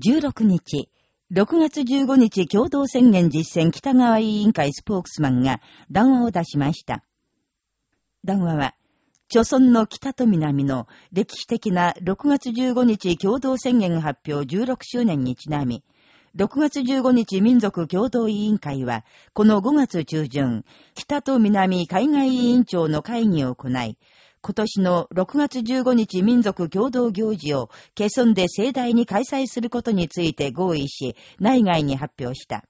16日、6月15日共同宣言実践北川委員会スポークスマンが談話を出しました。談話は、朝鮮の北と南の歴史的な6月15日共同宣言発表16周年にちなみ、6月15日民族共同委員会は、この5月中旬、北と南海外委員長の会議を行い、今年の6月15日民族共同行事を、ケソンで盛大に開催することについて合意し、内外に発表した。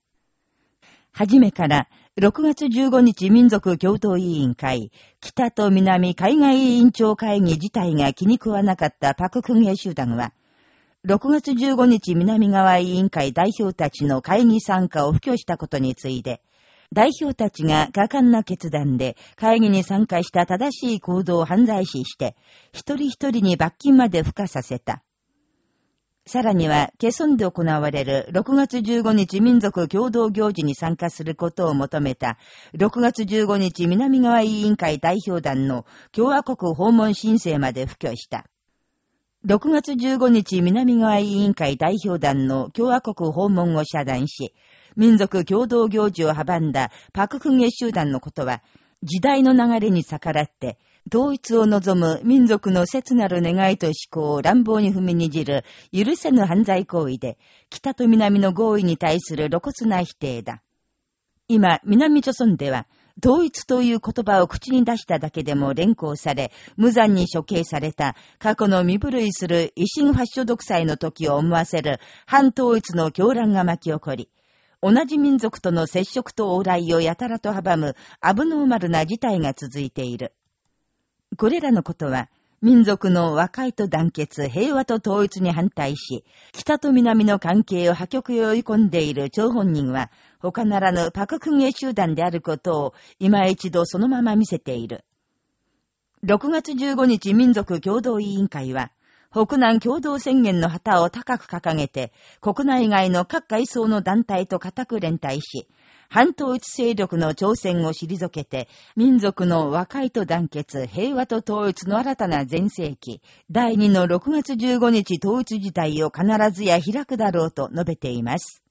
はじめから、6月15日民族共同委員会、北と南海外委員長会議自体が気に食わなかったパククンヘ集団は、6月15日南側委員会代表たちの会議参加を布教したことについて、代表たちが果敢な決断で会議に参加した正しい行動を犯罪視して、一人一人に罰金まで付加させた。さらには、ケソンで行われる6月15日民族共同行事に参加することを求めた、6月15日南側委員会代表団の共和国訪問申請まで付挙した。6月15日南側委員会代表団の共和国訪問を遮断し、民族共同行事を阻んだパククンゲ集団のことは、時代の流れに逆らって、統一を望む民族の切なる願いと思考を乱暴に踏みにじる許せぬ犯罪行為で、北と南の合意に対する露骨な否定だ。今、南朝村では、統一という言葉を口に出しただけでも連行され、無残に処刑された過去の身震いする維新発祥独裁の時を思わせる反統一の狂乱が巻き起こり、同じ民族との接触と往来をやたらと阻むアブノーマルな事態が続いている。これらのことは、民族の和解と団結、平和と統一に反対し、北と南の関係を破局へ追い込んでいる張本人は、他ならぬパククンゲ集団であることを、今一度そのまま見せている。6月15日民族共同委員会は、北南共同宣言の旗を高く掲げて、国内外の各階層の団体と固く連帯し、反統一勢力の挑戦を退けて、民族の和解と団結、平和と統一の新たな前世紀、第2の6月15日統一事態を必ずや開くだろうと述べています。